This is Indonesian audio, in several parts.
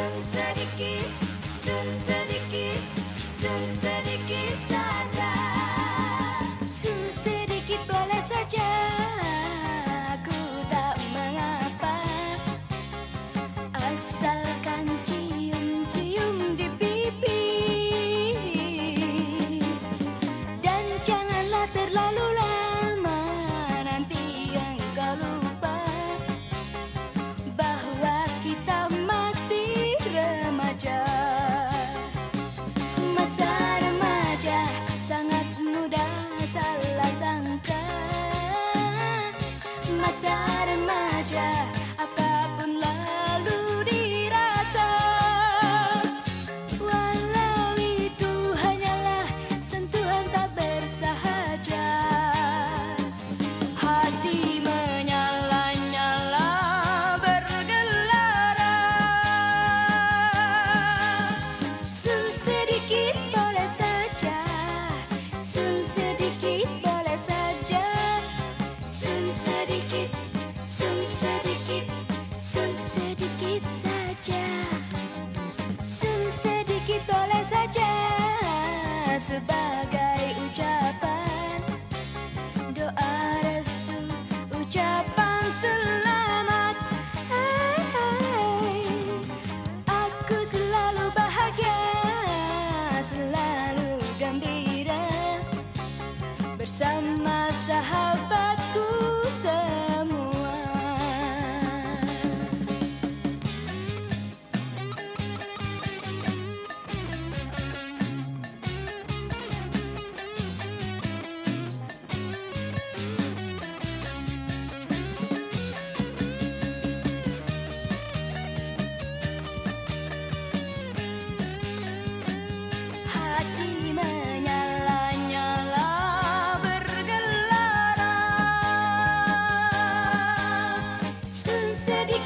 sun sedikit sun sedikit sun sedikit saja. Sun sedikit boleh saja. Aku tak mengapa. Asal mudah salah sangka Masa remaja sedikit saja. Sedikit boleh saja. Sebagai ucapan Doa restu, ucapan selamat. Hai. Aku selalu bahagia Selalu gembira. Bersama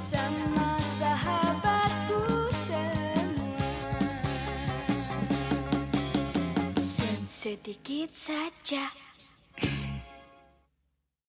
Bersama sahabatku semua. Sedikit saja